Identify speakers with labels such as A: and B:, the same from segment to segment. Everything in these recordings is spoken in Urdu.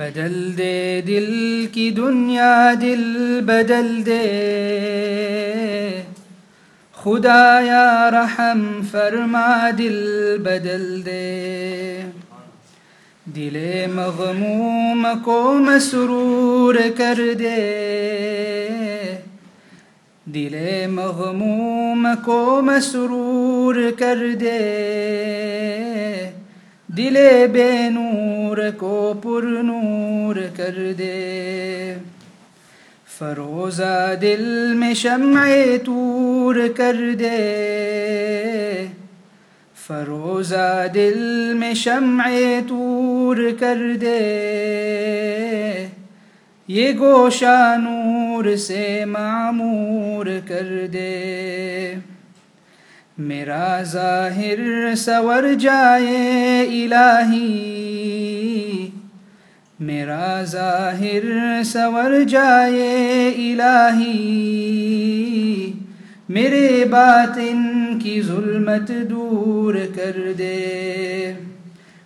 A: بدل دے دل کی دنیا، دل بدل دے۔ خدا یا رحم، فرما دل بدل دے۔ دل مغموم کو مسرور کر دے۔ دل مغموم کو مسرور کر دے۔ دل بے نور کو پر نور کر دے۔ فروزہ دل میں شمع تور کر دے۔ فروزہ دل میں شمع تور کر دے۔ یہ گوشہ نور سے معمور کر دے۔ میرا ظاہر سور جائے الہی۔ میرا ظاہر سور جائے الہی۔ میرے باطن کی ظلمت دور کر دے۔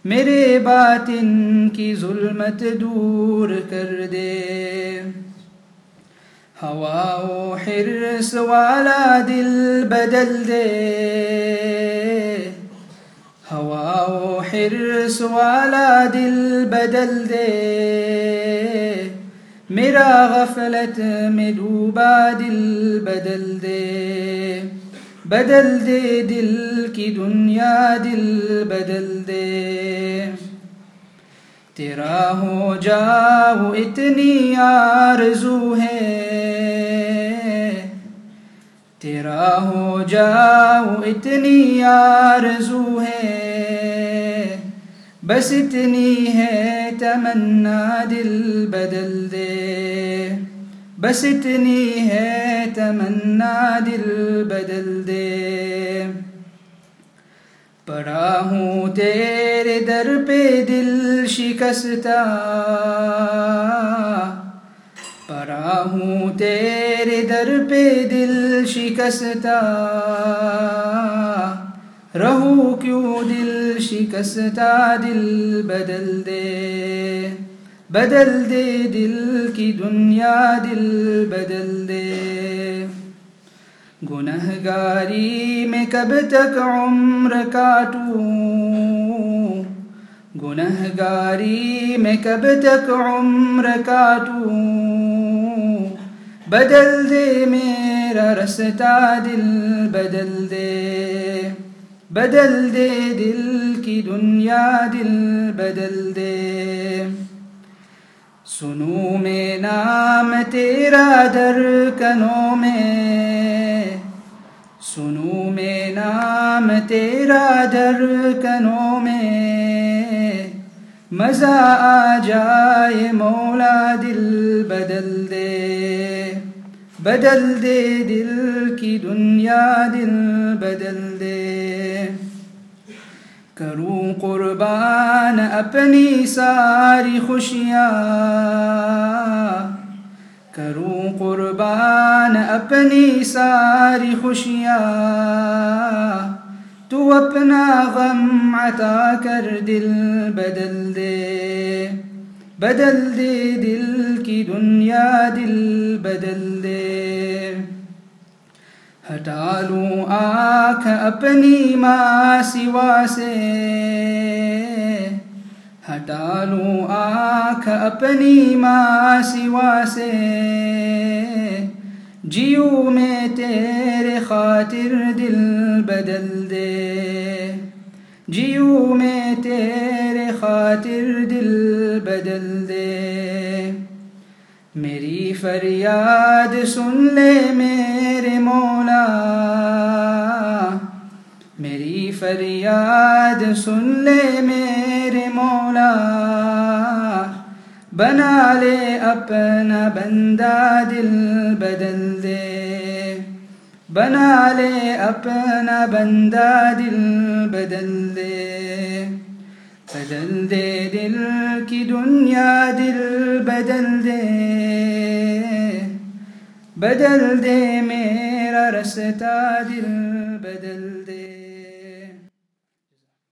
A: میرے باطن کی ظلمت دور کر دے۔ ہوا و حرس والا دل بدل دے ہوا و حرس والا دل بدل دے میرا غفلت میں ڈوبا دل بدل دے بدل دے دل کی دنیا دل بدل دے تیرا ہو جاؤ اتنی آرزو ہے۔ تیرا ہو جاؤ، اتنی آرزو ہے۔ بس اتنی ہے، تمنا دل بدل دے۔ بس اتنی ہے، تمنا دل بدل دے۔ پڑا ہوں تیرے در پہ دل شکستہ۔ پڑا ہوں تیرے در پہ دل شکستہ۔ رہو کیوں دل شکستہ؟ دل بدل دے۔ بدل دے دل کی دنیا، دل بدل دے۔ گنہ گاری میں کب تک عمر کاٹوں؟ گنہ گاری میں کب تک عمر کاٹوں؟ بدل دے میرا رستہ دل بدل دے بدل دے دل کی دنیا دل بدل دے سنوں میں نام تیرا در کنوں میں سنوں میں نام تیرا در کنوں میں مزہ آ جائے مولا دل بدل دے بدل دے دل کی دنیا دل بدل دے۔ کروں قربان اپنی ساری خوشیاں۔ کروں قربان اپنی ساری خوشیاں۔ تو اپنا غم عطا کر دل بدل دے۔ بدل دے دل کی دنیا دل بدل دے ہٹا لوں آنکھ اپنی ماں سوا سے ہٹا لوں آنکھ اپنی ماں سوا سے جیو میں تیرے خاطر دل بدل دے۔ جیو میں تیرے خاطر دل بدل دے۔ میری فریاد سن لے میرے مولا فریاد سن لے میرے مولا، بنا لے اپنا بندہ دل بدل دے۔ بنا لے اپنا بندہ دل بدل دے۔ بدل دے دل کی دنیا دل بدل دے۔ بدل دے میرا رستہ دل بدل دے۔